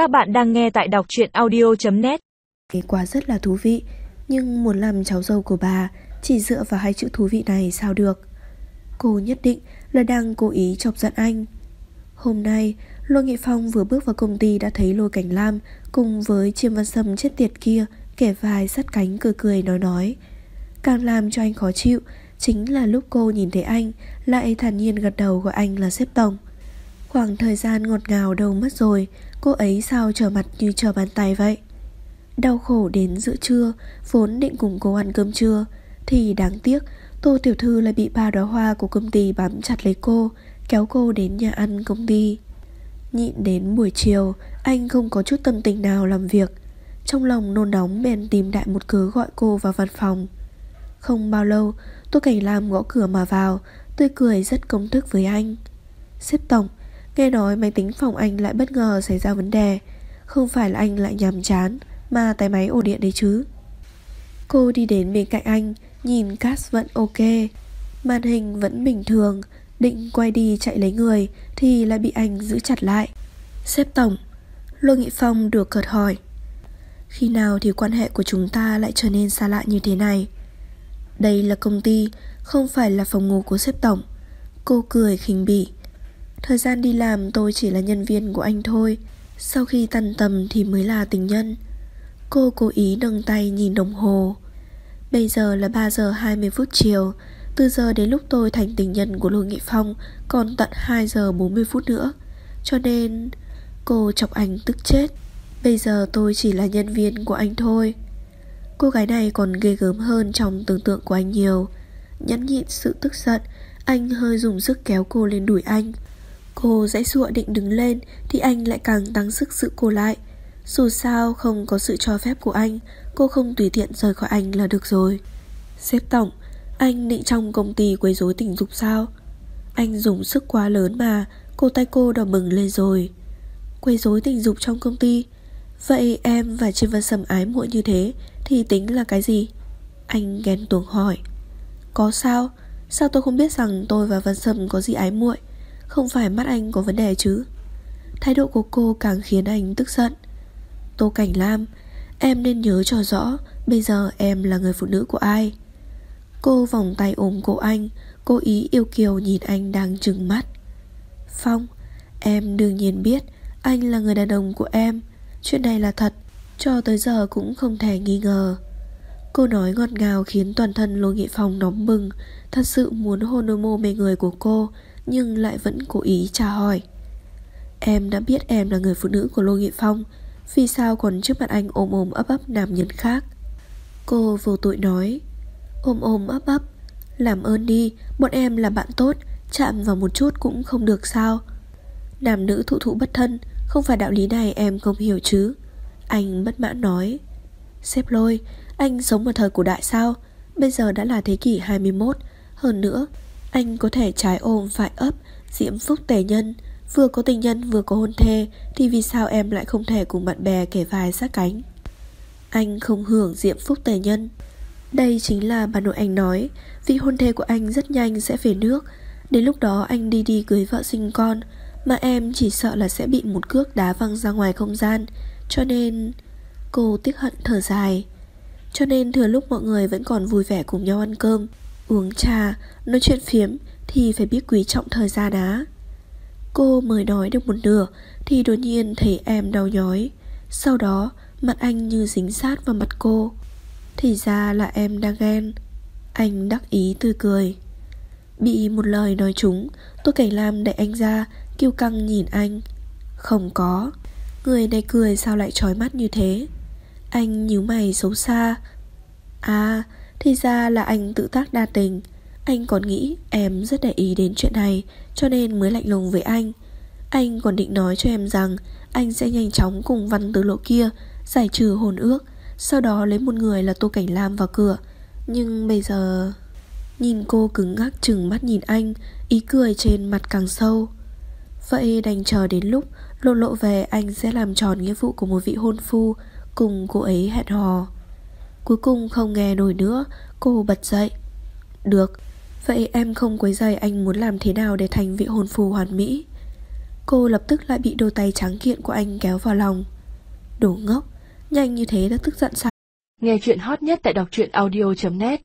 Các bạn đang nghe tại đọc truyện audio.net Quả rất là thú vị, Nhưng muốn làm cháu dâu của bà, Chỉ dựa vào hai chữ thú vị này sao được? Cô nhất định là đang cố ý chọc giận anh. Hôm nay Lôi Nghị Phong vừa bước vào công ty Đã thấy Lôi Cảnh Lam Cùng với Chiêm Văn Sâm chết tiệt kia Kẻ vai sắt cánh cười cười nói nói. Càng làm cho anh khó chịu Chính là lúc cô nhìn thấy anh, Lại thản nhiên gật đầu gọi anh là xếp tổng Khoảng thời gian ngọt ngào đâu mất rồi, Cô ấy sao trở mặt như trở bàn tay vậy? Đau khổ đến giữa trưa, Vốn định cùng cô ăn cơm trưa, Thì đáng tiếc, Tô Tiểu Thư lại bị ba đóa hoa của công ty bám chặt lấy cô, Kéo cô đến nhà ăn công ty. Nhịn đến buổi chiều, Anh không có chút tâm tình nào làm việc. Trong lòng nôn nóng bèn tìm đại một cớ gọi cô vào văn phòng. Không bao lâu Tô Cảnh Lam gõ cửa mà vào, tôi cười rất công thức với anh. Xếp tổng Nghe nói máy tính phòng anh lại bất ngờ xảy ra vấn đề. Không phải là anh lại nhàm chán, Mà tay máy ổ điện đấy chứ. Cô đi đến bên cạnh anh, Nhìn cast vẫn ok. Màn hình vẫn bình thường, Định quay đi chạy lấy người Thì lại bị anh giữ chặt lại. Xếp tổng, Lô Nghị Phong được cợt hỏi. Khi nào thì quan hệ của chúng ta lại trở nên xa lạ như thế này? Đây là công ty, Không phải là phòng ngủ của xếp tổng. Cô cười khinh bỉ. Thời gian đi làm, tôi chỉ là nhân viên của anh thôi. Sau khi tan tầm thì mới là tình nhân. Cô cố ý nâng tay nhìn đồng hồ. Bây giờ là 3 giờ 20 phút chiều. Từ giờ đến lúc tôi thành tình nhân của Lô Nghị Phong Còn tận 2 giờ 40 phút nữa. Cho nên, Cô chọc anh tức chết. Bây giờ tôi chỉ là nhân viên của anh thôi. Cô gái này còn ghê gớm hơn Trong tưởng tượng của anh nhiều. Nhẫn nhịn sự tức giận, Anh hơi dùng sức kéo cô lên đuổi anh. Cô dãy dụa định đứng lên Thì anh lại càng tăng sức giữ cô lại. Dù sao không có sự cho phép của anh, Cô không tùy tiện rời khỏi anh là được rồi. Xếp tổng, Anh định trong công ty quấy rối tình dục sao? Anh dùng sức quá lớn mà Cô tay cô đỏ bừng lên rồi. Quấy rối tình dục trong công ty? Vậy em và trên Văn Sầm ái muội như thế Thì tính là cái gì? Anh ghen tuồng hỏi. Có sao? Sao tôi không biết rằng tôi và Văn Sâm có gì ái muội? Không phải mắt anh có vấn đề chứ? Thái độ của cô càng khiến anh tức giận. Tô Cảnh Lam, Em nên nhớ cho rõ Bây giờ em là người phụ nữ của ai. Cô vòng tay ôm cổ anh Cô ý yêu kiều nhìn anh đang trừng mắt. Phong, Em đương nhiên biết Anh là người đàn ông của em. Chuyện này là thật, Cho tới giờ cũng không thể nghi ngờ. Cô nói ngọt ngào khiến toàn thân Lô Nghị Phong nóng bừng, Thật sự muốn hôn đôi môi mê người của cô nhưng lại vẫn cố ý tra hỏi. Em đã biết em là người phụ nữ của Lô Nghị Phong, vì sao còn trước mặt anh ôm ôm ấp ấp nam nhân khác? Cô vô tội nói, ôm ôm ấp ấp, làm ơn đi, bọn em là bạn tốt, chạm vào một chút cũng không được sao? Nam nữ thụ thụ bất thân, không phải đạo lý này em không hiểu chứ? Anh bất mãn nói. Xếp lôi, anh sống ở thời cổ đại sao? Bây giờ đã là thế kỷ 21, hơn nữa anh có thể trái ôm phải ấp, Diễm phúc tề nhân. Vừa có tình nhân vừa có hôn thê, Thì vì sao em lại không thể cùng bạn bè kể vai sát cánh? Anh không hưởng diễm phúc tề nhân. Đây chính là bà nội anh nói Vị hôn thê của anh rất nhanh sẽ về nước. Đến lúc đó anh đi đi cưới vợ sinh con, Mà em chỉ sợ là sẽ bị một cước đá văng ra ngoài không gian. Cho nên, Cô tiếc hận thở dài. Cho nên thừa lúc mọi người vẫn còn vui vẻ cùng nhau ăn cơm Uống trà, nói chuyện phiếm thì phải biết quý trọng thời gian á. Cô mới nói được một nửa thì đột nhiên thấy em đau nhói. Sau đó mặt anh như dính sát vào mặt cô. Thì ra là em đang ghen. Anh đắc ý tươi cười. Bị một lời nói trúng, tôi cảnh lam đẩy anh ra, kêu căng nhìn anh. Không có. Người này cười sao lại trói mắt như thế? Anh nhíu mày xấu xa. À, thì ra là anh tự tác đa tình. Anh còn nghĩ em rất để ý đến chuyện này, Cho nên mới lạnh lùng với anh. Anh còn định nói cho em rằng Anh sẽ nhanh chóng cùng văn tứ lộ kia Giải trừ hồn ước, Sau đó lấy một người là Tô Cảnh Lam vào cửa. Nhưng bây giờ, Nhìn cô cứng ngắc chừng mắt nhìn anh, Ý cười trên mặt càng sâu. Vậy đành chờ đến lúc Lộ lộ về anh sẽ làm tròn nghĩa vụ của một vị hôn phu Cùng cô ấy hẹn hò. Cuối cùng không nghe nổi nữa, Cô bật dậy. Được, Vậy em không quấy giày anh muốn làm thế nào để thành vị hồn phù hoàn mỹ? Cô lập tức lại bị đôi tay trắng kiện của anh kéo vào lòng. Đồ ngốc, Nhanh như thế đã tức giận sao? Nghe chuyện hot nhất tại đọc truyện audio.net